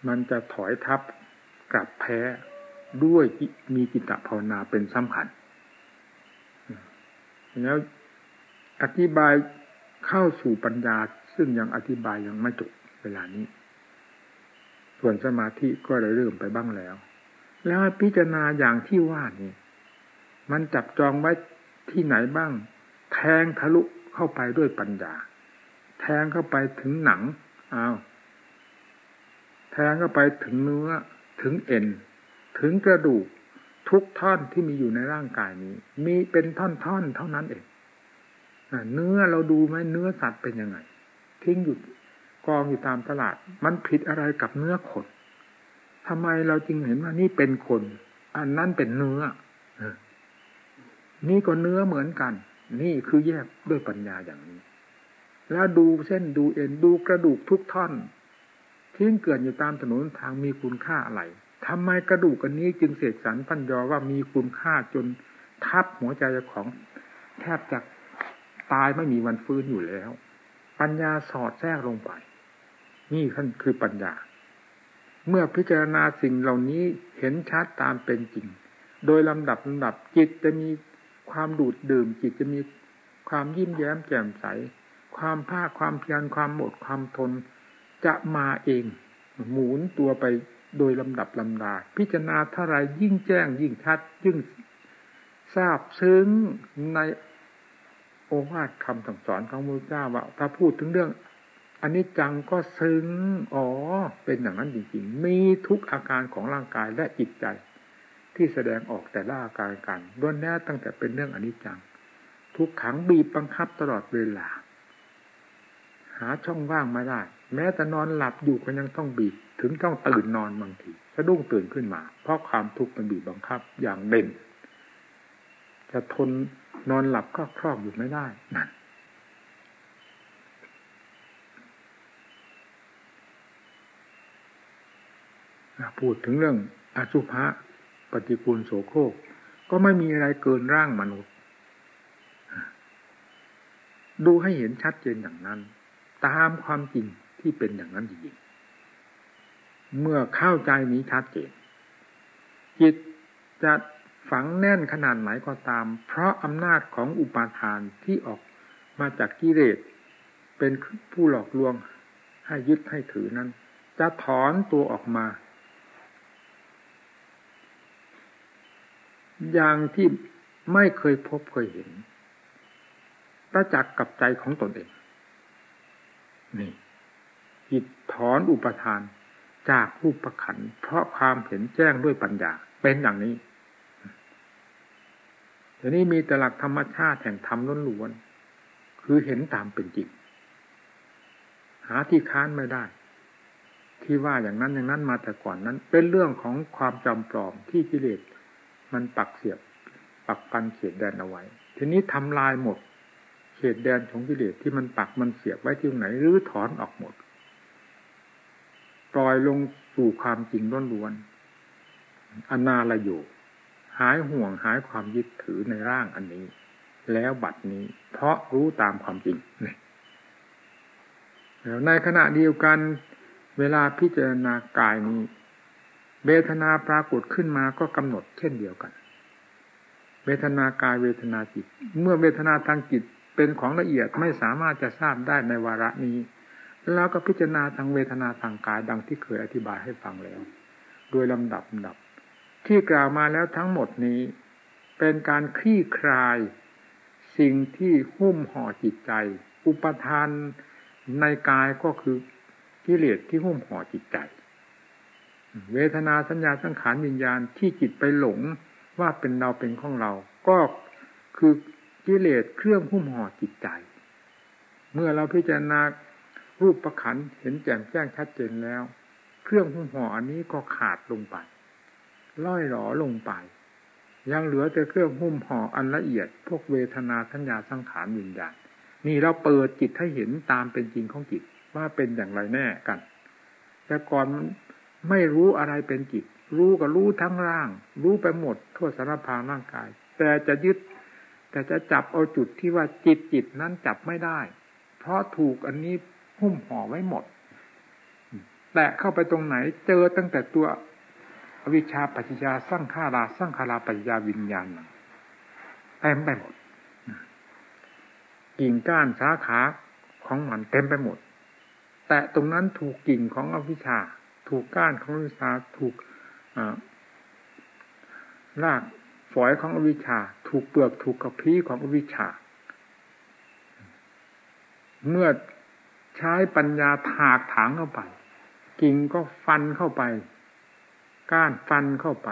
มันจะถอยทับกลับแพ้ด้วยมีจิตภาวนาเป็นสำคัญแล้วอธิบายเข้าสู่ปัญญาซึ่งยังอธิบายยังไม่จบเวลานี้ ส่วนสมาธิก็ได้เริ่มไปบ้างแล้ว แล้วพิจารณาอย่างที่ว่านี่มันจับจองไว้ที่ไหนบ้าง แทงทะลุเข้าไปด้วยปัญญา แทงเข้าไปถึงหนังอ้าวแทงเข้าไปถึงเนื้อ ถึงเอ็น ถึงกระดูก ทุกท่อนที่มีอยู่ในร่างกายนี้ มีเป็นท่อนๆเท่านั้นเองเนื้อเราดูไหมเนื้อสัตว์เป็นยังไง ทิ้งอยู่กองอยู่ตามตลาด มันผิดอะไรกับเนื้อขนทำไมเราจึงเห็นว่านี่เป็นคน อันนั้นเป็นเนื้อนี่ก็เนื้อเหมือนกัน นี่คือแยกด้วยปัญญาอย่างนี้ แล้วดูเส้นดูเอ็นดูกระดูกทุกท่อนทิ้งเกิดอยู่ตามถนนทางมีคุณค่าอะไรทำไมกระดูกอันนี้จึงเสกสรรพันยอว่ามีคุณค่าจนทับหัวใจของ แทบจะตายไม่มีวันฟื้นอยู่แล้ว ปัญญาสอดแทรกลงไป นี่ขั้นคือปัญญา เมื่อพิจารณาสิ่งเหล่านี้เห็นชัดตามเป็นจริง โดยลำดับลำดับจิตจะมีความดูดดื่ม จิตจะมีความยิ้มแย้มแจ่มใส ความภาคความเพียรความหมดความทน จะมาเอง หมุนตัวไปโดยลำดับลำดา พิจารณาเท่าไรยิ่งแจ้งยิ่งชัดยิ่งทราบซึ้งในโอวาทคำสั่งสอนของพระเจ้าว่า ถ้าพูดถึงเรื่องอันนี้จังก็ซึ้งอ๋อ เป็นอย่างนั้นจริงๆ มีทุกอาการของร่างกายและจิตใจ ที่แสดงออกแต่ละอาการกันล้วนแน่ตั้งแต่เป็นเรื่องอนิจจัง ทุกขังบีบบังคับตลอดเวลา หาช่องว่างไม่ได้ แม้แต่นอนหลับอยู่ก็ยังต้องบีบถึงต้องตื่นนอนบางทีสะดุ้งตื่นขึ้นมา เพราะความทุกข์มันบีบบังคับอย่างเด่น จะทนนอนหลับก็ครอบอยู่ไม่ได้นั่นพูดถึงเรื่องอสุภะปฏิกูลโสโครก ก็ไม่มีอะไรเกินร่างมนุษย์ ดูให้เห็นชัดเจนอย่างนั้น ตามความจริงที่เป็นอย่างนั้นจริงเมื่อเข้าใจนี้ชัดเจนจิตจะฝังแน่นขนาดไหนก็ตาม เพราะอำนาจของอุปาทานที่ออกมาจากกิเลสเป็นผู้หลอกลวงให้ยึดให้ถือนั้น จะถอนตัวออกมา อย่างที่ไม่เคยพบเคยเห็นประจักษ์กับใจของตนเอง นี่จิตถอนอุปทานจากรูปขัน เพราะความเห็นแจ้งด้วยปัญญา เป็นอย่างนี้แต่นี้มีแต่หลักธรรมชาติแห่งธรรมล้วนๆคือเห็นตามเป็นจริงหาที่ค้านไม่ได้ ที่ว่าอย่างนั้นอย่างนั้นมาแต่ก่อนนั้น เป็นเรื่องของความจำปลอมที่กิเลสมันปักเสียบ ปักกันเขตแดนเอาไว้ ทีนี้ทำลายหมด เขตแดนของกิเลสที่มันปักมันเสียบไว้ที่ไหนหรือถอนออกหมดปล่อยลงสู่ความจริงล้วนอนาลอยู่หายห่วงหายความยึดถือในร่างอันนี้ แล้วบัดนี้ เพราะรู้ตามความจริงแล้วในขณะเดียวกัน เวลาพิจารณากายนี้เวทนาปรากฏขึ้นมาก็กำหนดเช่นเดียวกัน เวทนากายเวทนาจิต เมื่อเวทนาทางจิต เป็นของละเอียดไม่สามารถจะทราบได้ในวาระนี้ แล้วก็พิจารณาทางเวทนาทางกายดังที่เคยอธิบายให้ฟังแล้ว โดยลำดับดับ ที่กล่าวมาแล้วทั้งหมดนี้ เป็นการคลี่คลาย สิ่งที่หุ้มห่อจิตใจ อุปทานในกายก็คือกิเลสที่หุ้มห่อจิตใจ เวทนาสัญญาสังขารวิญญาณที่จิตไปหลงว่าเป็นเราเป็นของเรา ก็คือ กิเลสเครื่องหุ้มห่อจิตใจ เมื่อเราพิจารณารูปประขันเห็นแจ่มแจ้งชัดเจนแล้ว เครื่องหุ้มห่ออันนี้ก็ขาดลงไปล่อยหลอลงไป ยังเหลือแต่เครื่องหุ้มห่ออันละเอียด พวกเวทนาสัญญาสังขารวิญญาณนี่เราเปิดจิตให้เห็นตามเป็นจริงของจิตว่าเป็นอย่างไรแน่กัน แต่ก่อนไม่รู้อะไรเป็นจิต รู้ก็รู้ทั้งร่าง รู้ไปหมดทั่วสารพางร่างกาย แต่จะยึด แต่จะจับเอาจุดที่ว่าจิตจิตนั้นจับไม่ได้ เพราะถูกอันนี้หุ้มห่อไว้หมด แต่เข้าไปตรงไหนเจอตั้งแต่ตัวอวิชชาปัจจยาสร้างขาราสร้างคาราปัจจยาวิญญาณเต็มไปหมดกิ่งก้านสาขาของมันเต็มไปหมด แต่ตรงนั้นถูกกิ่งของอวิชชา ถูกก้านของวิชาถูกราก ฝอยของอวิชชา ถูกเปลือกถูกกระพี้ของอวิชชา เมื่อใช้ปัญญาถากถางเข้าไป กิ่งก็ฟันเข้าไป ก้านฟันเข้าไป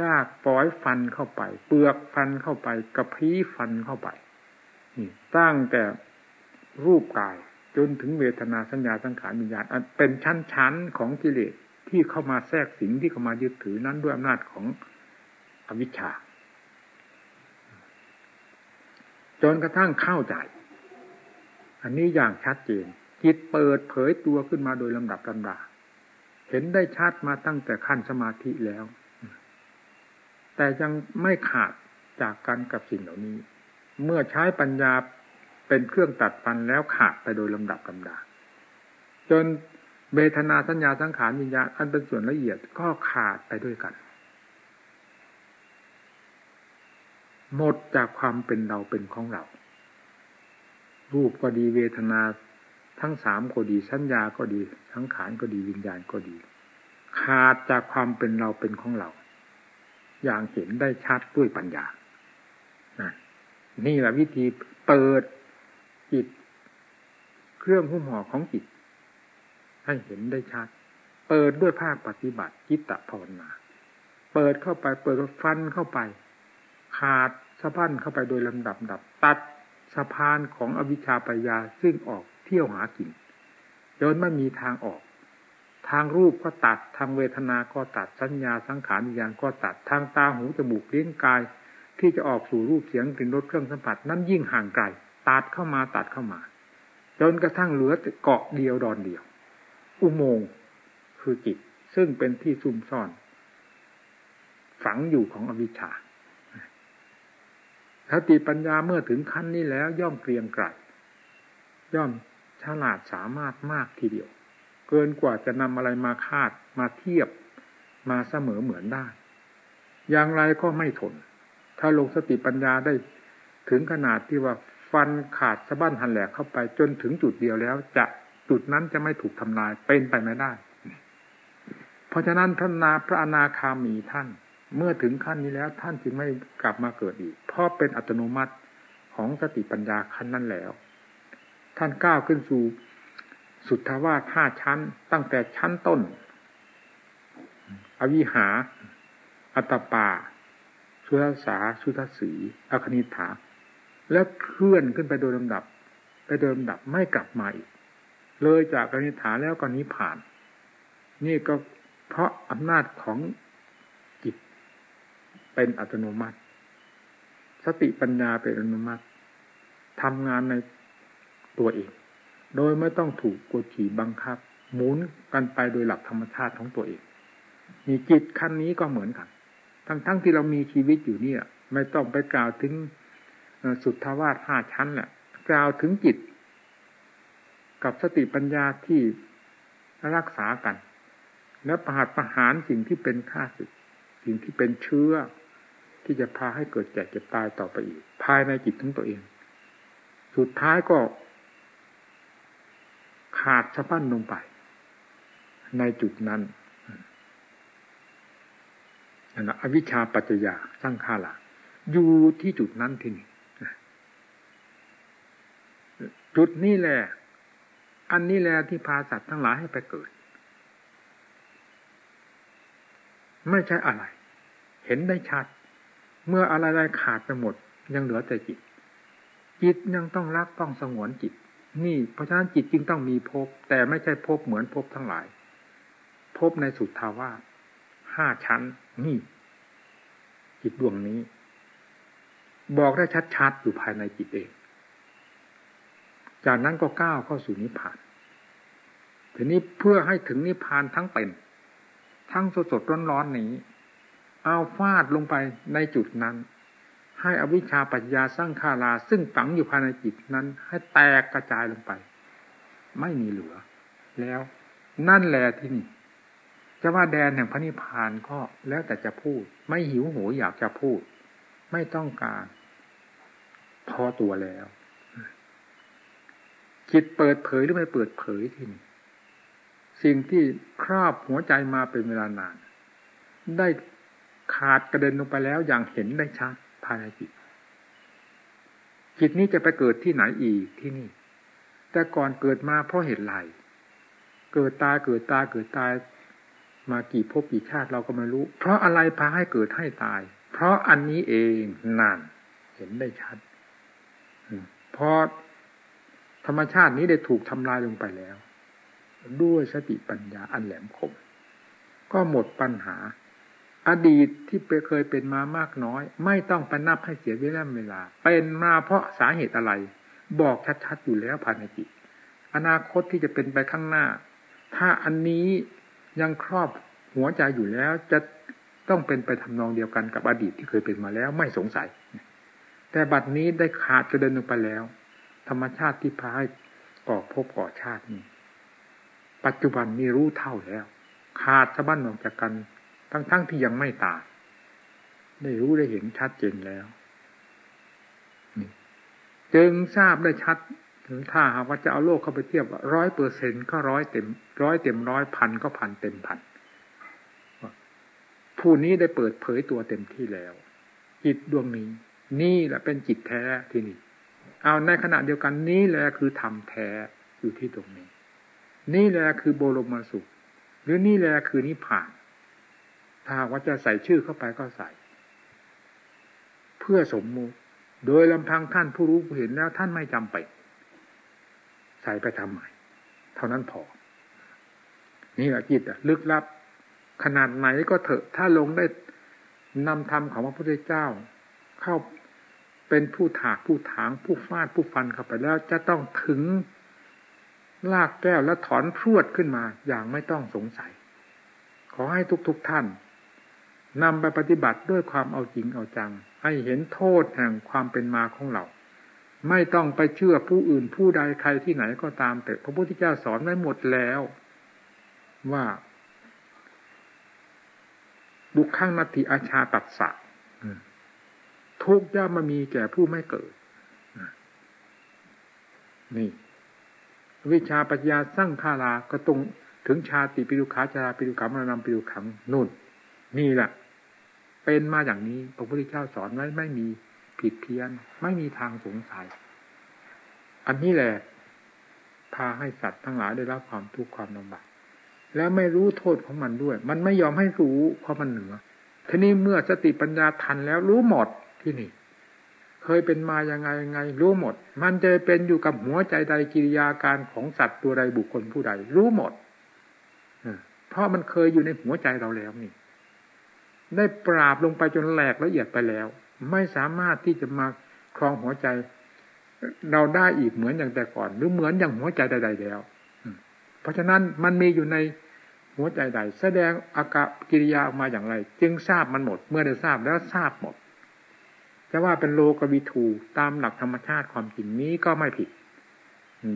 รากฝอยฟันเข้าไป เปลือกฟันเข้าไปกระพี้ฟันเข้าไปนี่ตั้งแต่รูปกายจนถึงเวทนาสัญญาสังขารวิญญาณเป็นชั้นๆของกิเลสที่เข้ามาแทรกสิงที่เข้ามายึดถือนั้นด้วยอำนาจของอวิชชา จนกระทั่งเข้าใจ อันนี้อย่างชัดเจน จิตเปิดเผยตัวขึ้นมาโดยลำดับลำดา เห็นได้ชัดมาตั้งแต่ขั้นสมาธิแล้ว แต่ยังไม่ขาดจากกันกับสิ่งเหล่านี้ เมื่อใช้ปัญญาเป็นเครื่องตัดฟันแล้วขาดไปโดยลำดับลำดา จนเวทนาสัญญาสังขารวิญญาณอันเป็นส่วนละเอียดก็ขาดไปด้วยกัน หมดจากความเป็นเราเป็นของเรา รูปก็ดีเวทนาทั้งสามก็ดีสัญญาก็ดีสังขารก็ดีวิญญาณก็ดี ขาดจากความเป็นเราเป็นของเรา อย่างเห็นได้ชัดด้วยปัญญา นี่แหละวิธีเปิดจิต เครื่องหุ้มห่อของจิต ให้เห็นได้ชัด เปิดด้วยภาคปฏิบัติจิตตภาวนา เปิดเข้าไปเปิดฟันเข้าไป ขาดสะพันเข้าไปโดยลำดับดับ ตัดสะพานของอวิชชาปัญญาซึ่งออกเที่ยวหากินจนไม่มีทางออก ทางรูปก็ตัดทางเวทนาก็ตัดสัญญาสังขารวิญญาณก็ตัดทางตาหูจมูกเลิ้นกาย ที่จะออกสู่รูปเสียงกลิ่นรสเครื่องสัมผัสนั้นยิ่งห่างไกลตัดเข้ามาตัดเข้ามา จนกระทั่งเหลือเกาะเดียวดอนเดียว อุโมงค์คือจิตซึ่งเป็นที่ซุ่มซ่อน ฝังอยู่ของอวิชชา สติปัญญาเมื่อถึงขั้นนี้แล้ว ย่อมเกรียงไกรย่อมฉลาดสามารถมากทีเดียว เกินกว่าจะนำอะไรมาคาดมาเทียบมาเสมอเหมือนได้ อย่างไรก็ไม่ทน ถ้าลงสติปัญญาได้ถึงขนาดที่ว่าฟันขาดสะบั้นหันแหลกเข้าไป จนถึงจุดเดียวแล้ว จะจุดนั้นจะไม่ถูกทำลายเป็นไปไม่ได้ เพราะฉะนั้นท่านนาพระอนาคามีท่าน เมื่อถึงขั้นนี้แล้วท่านจึงไม่กลับมาเกิดอีก ราะเป็นอัตโนมัติของสติปัญญาขั้นนั้นแล้ว ท่านก้าวขึ้นสู่สุทธาวาสห้าชั้น ตั้งแต่ชั้นต้น อวิหา อัตปาสุทสาสุทสีอคณิฐา แล้วเคลื่อนขึ้นไปโดยลำดับ ไปโดยลำดับไม่กลับมาอีก เลยจากกนิฐาแล้วก็นี้ผ่าน นี่ก็เพราะอำนาจของจิตเป็นอัตโนมัติ สติปัญญาเป็นอัตโนมัติทำงานในตัวเอง โดยไม่ต้องถูกกดขี่บังคับ หมุนกันไปโดยหลักธรรมชาติของตัวเอง มีจิตขั้นนี้ก็เหมือนกัน ทั้งทั้งที่เรามีชีวิตอยู่เนี่ย ไม่ต้องไปกล่าวถึงสุทธาวาสห้าชั้นแหละกล่าวถึงจิต กับสติปัญญาที่รักษากัน และประหัตประหารสิ่งที่เป็นข้าศึกสิ่งที่เป็นเชื้อ ที่จะพาให้เกิดแก่เจ็บตายต่อไปอีก ภายในจิตของตัวเอง สุดท้ายก็ ขาดสะบั้นลงไป ในจุดนั้นนะอวิชชาปัจจยาสร้างขาละอยู่ที่จุดนั้นที่นี่จุดนี้แหละ อันนี้แหละที่พาสัตว์ทั้งหลายให้ไปเกิด ไม่ใช่อะไร เห็นได้ชัด เมื่ออะไรๆขาดไปหมด ยังเหลือแต่จิต จิตยังต้องรักต้องสงวนจิต นี่เพราะฉะนั้นจิตจึงต้องมีภพแต่ไม่ใช่ภพเหมือนภพทั้งหลายภพในสุทธาวาสห้าชั้น นี่ จิตดวงนี้ บอกได้ชัดๆอยู่ภายในจิตเอง จากนั้นก็ก้าวเข้าสู่นิพพานทีนี้เพื่อให้ถึงนิพพานทั้งเป็น ทั้งสดสดร้อนร้อนนี้ เอาฟาดลงไปในจุดนั้น ให้อวิชชาปัญญาสร้างคาราซึ่งฝังอยู่ภายในจิตนั้น ให้แตกกระจายลงไป ไม่มีเหลือ แล้วนั่นแหละที่นี่จะว่าแดนแห่งพระนิพพานก็แล้วแต่จะพูด ไม่หิวโหยอยากจะพูด ไม่ต้องการ พอตัวแล้วจิตเปิดเผยหรือไม่เปิดเผยที่นี่สิ่งที่ครอบหัวใจมาเป็นเวลานาน ได้ ขาดกระเด็นลงไปแล้วอย่างเห็นได้ชัดภายในจิต จิตนี้จะไปเกิดที่ไหนอีกที่นี่ แต่ก่อนเกิดมาเพราะเหตุไรเกิดตายเกิดตายเกิดตายมากี่ภพกี่ชาติเราก็ไม่รู้ เพราะอะไรพาให้เกิดให้ตาย เพราะอันนี้เองนานเห็นได้ชัดพอธรรมชาตินี้ได้ถูกทำลายลงไปแล้ว ด้วยสติปัญญาอันแหลมคม ก็หมดปัญหา อดีตที่เคยเป็นมามากน้อย ไม่ต้องไปนับให้เสียเวลาเวลา เป็นมาเพราะสาเหตุอะไร บอกชัดๆอยู่แล้วภายในจิตอนาคตที่จะเป็นไปข้างหน้า ถ้าอันนี้ยังครอบหัวใจอยู่แล้ว จะต้องเป็นไปทำนองเดียวกันกับอดีตที่เคยเป็นมาแล้วไม่สงสัย แต่บัดนี้ได้ขาดจะเดินลงไปแล้ว ธรรมชาติที่พาให้ก่อภพก่อชาตินี้ ปัจจุบันนี้รู้เท่าแล้ว ขาดสะบั้นออกจากกัน ทั้งๆทที่ยังไม่ตาย ได้รู้ได้เห็นชัดเจนแล้วจึงทราบได้ชัดถึงถ้าหากว่าจะเอาโลกเข้าไปเทียบร้อยเปอร์เซ็นก็ร้อยเต็ม ร้อยเต็มร้อยพันก็พันเต็มพันผู้นี้ได้เปิดเผยตัวเต็มที่แล้ว จิตดวงนี้ นี่แหละเป็นจิตแท้ที่นี่ เอาในขณะเดียวกันนี้แหละคือธรรมแท้อยู่ที่ตรงนี้ นี่แหละคือโบรมสุข หรือนี่แหละคือนิพพาน ถ้าว่าจะใส่ชื่อเข้าไปก็ใส่ เพื่อสมมุติ โดยลำพังท่านผู้รู้ผู้เห็นแล้วท่านไม่จำเป็นใส่ไปทำไมเท่านั้นพอ นี่แหละจิตลึกลับ ขนาดไหนก็เถอะ ถ้าลงได้นำธรรมของพระพุทธเจ้า เข้าเป็นผู้ถากผู้ถางผู้ฟาดผู้ฟันเข้าไปแล้วจะต้องถึงลากแก้วและถอนพรวดขึ้นมาอย่างไม่ต้องสงสัย ขอให้ทุกๆทท่าน นำไปปฏิบัติด้วยความเอาจริงเอาจัง ให้เห็นโทษแห่งความเป็นมาของเรา ไม่ต้องไปเชื่อผู้อื่นผู้ใดใครที่ไหนก็ตามแต่พระพุทธเจ้าสอนไว้หมดแล้ว ว่าบุคขังนาทีอาชาตัดสะทุกย่อมมามีแก่ผู้ไม่เกิด นี่ วิชาปัญญาสร้างคาราก็ตรงถึงชาติปิรุขาชาราปิรุขามรณะปิรุขังนุ่น นี่แหละ เป็นมาอย่างนี้พระพุทธเจ้าสอนไว้ไม่มีผิดเพี้ยน ไม่มีทางสงสัย อันนี้แหละพาให้สัตว์ทั้งหลายได้รับความทุกข์ความลำบากแล้วไม่รู้โทษของมันด้วย มันไม่ยอมให้รู้เพราะมันเหนือทีนี้เมื่อสติปัญญาทันแล้วรู้หมดที่นี่ เคยเป็นมายังไงยังไง รู้หมด มันจะเป็นอยู่กับหัวใจใดกิริยาการของสัตว์ตัวใดบุคคลผู้ใด รู้หมดเพราะมันเคยอยู่ในหัวใจเราแล้วนี่ ได้ปราบลงไปจนแหลกละเอียดไปแล้ว ไม่สามารถที่จะมาครองหัวใจ เราได้อีกเหมือนอย่างแต่ก่อน หรือเหมือนอย่างหัวใจใด ๆ แล้ว เพราะฉะนั้นมันมีอยู่ในหัวใจใด แสดงอาการกิริยาออกมาอย่างไร จึงทราบมันหมด เมื่อได้ทราบแล้วทราบหมดจะว่าเป็นโลกวิทูตามหลักธรรมชาติความจริงนี้ก็ไม่ผิด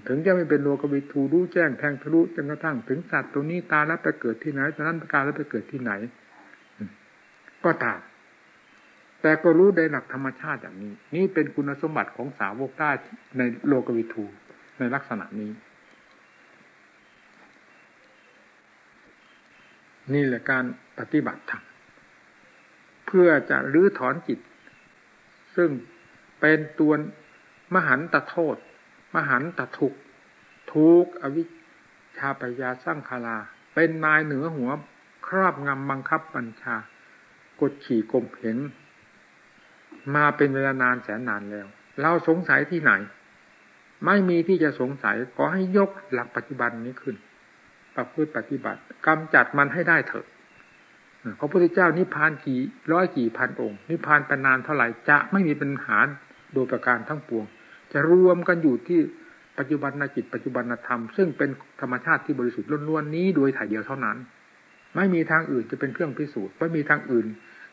ถึงจะไม่เป็นโลกวิทูรู้แจ้งแทงทะลุจนกระทั่งถึงสัตว์ตัวนี้ตาแล้วไปเกิดที่ไหนตอนนั้นการแล้วไปเกิดที่ไหน ก็ตามแต่ก็รู้ในหลักธรรมชาติอย่างนี้ นี่เป็นคุณสมบัติของสาวกได้ในโลกวิทูในลักษณะนี้ นี่แหละการปฏิบัติธรรมเพื่อจะรื้อถอนจิต ซึ่งเป็นตัวมหันตโทษ มหันตทุกทุกอวิชชาปยาสร้างคาราเป็นนายเหนือหัวครอบงำบังคับบัญชา กดขี่กลมเห็น มาเป็นเวลานานแสนนานแล้ว เราสงสัยที่ไหน ไม่มีที่จะสงสัยขอให้ยกหลักปัจจุบันนี้ขึ้น ประพฤติปฏิบัติกำจัดมันให้ได้เถอะพระพุทธเจ้านิพพานกี่ร้อยกี่พันองค์ นิพพานเป็นนานเท่าไหร่จะไม่มีปัญหาโดยประการทั้งปวง จะรวมกันอยู่ที่ปัจจุบันนจิตปัจจุบันธรรม ซึ่งเป็นธรรมชาติที่บริสุทธิ์ล้วนๆนี้โดยถ่ายเดียวเท่านั้น ไม่มีทางอื่นจะเป็นเครื่องพิสูจน์ไม่มีทางอื่น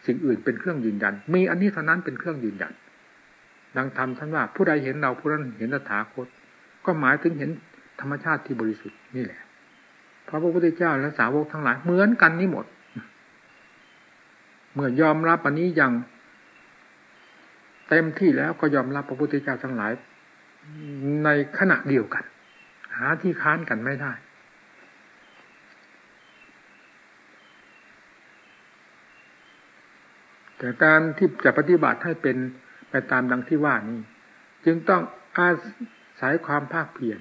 สิ่งอื่นเป็นเครื่องยืนยัน มีอันนี้เท่านั้นเป็นเครื่องยืนยันดังธรรมท่านว่าผู้ใดเห็นเราผู้นั้นเห็นตถาคต ก็หมายถึงเห็นธรรมชาติที่บริสุทธิ์นี่แหละพระพุทธเจ้าและสาวกทั้งหลายเหมือนกันนี่หมด เมื่อยอมรับอันนี้อย่างเต็มที่แล้วก็ยอมรับพระพุทธเจ้าทั้งหลาย ในขณะเดียวกัน หาที่ค้านกันไม่ได้ แต่การที่จะปฏิบัติให้เป็นไปตามดังที่ว่านี้จึงต้องอาศัยความภาคเพียร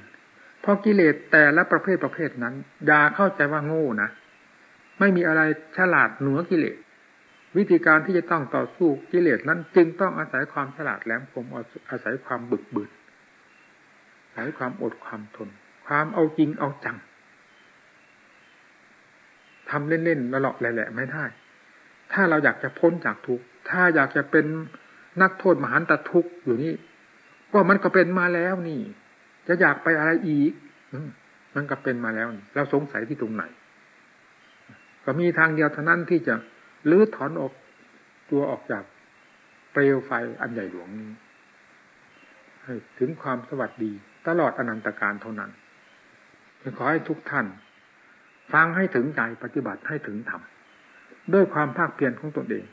เพราะกิเลสแต่ละประเภทประเภทนั้นอย่าเข้าใจว่าโง่นะไม่มีอะไรฉลาดเหนือกิเลสวิธีการที่จะต้องต่อสู้กิเลสนั้น จึงต้องอาศัยความฉลาดแหลมคมอาศัยความบึกบึนอาศัยความอดความทน ความเอาจริงเอาจังทำเล่นๆละเลาะแหละไม่ได้ ถ้าเราอยากจะพ้นจากทุกข์ถ้าอยากจะเป็นนักโทษมหันตทุกข์อยู่นี่ก็มันก็เป็นมาแล้วนี่ จะอยากไปอะไรอีกมันก็เป็นมาแล้วเราสงสัยที่ตรงไหน ก็มีทางเดียวเท่านั้นที่จะลื้อถอนออกตัวออกจากเปลวไฟอันใหญ่หลวงนี้ให้ถึงความสวัสดีตลอดอนันตการเท่านั้นขอให้ทุกท่าน ฟังให้ถึงใจปฏิบัติให้ถึงธรรม ด้วยความภาคเพียรของตนเอง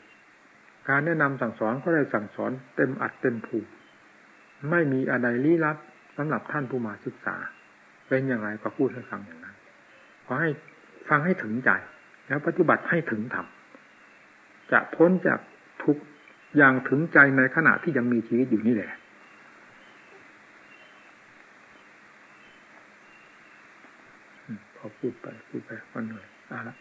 การแนะนำสั่งสอนก็ได้สั่งสอนเต็มอัดเต็มผูไม่มีอะไรลี้ลับสำหรับท่านผู้มาศึกษา เป็นอย่างไรก็พูดให้ฟังอย่างนั้นขอให้ฟังให้ถึงใจ แล้วปฏิบัติให้ถึงธรรมจะพ้นจากทุกอย่างถึงใจในขณะที่ยังมีชีวิตอยู่นี่แหละพอพูดไปพูดไปก็เหนื่อยอะละ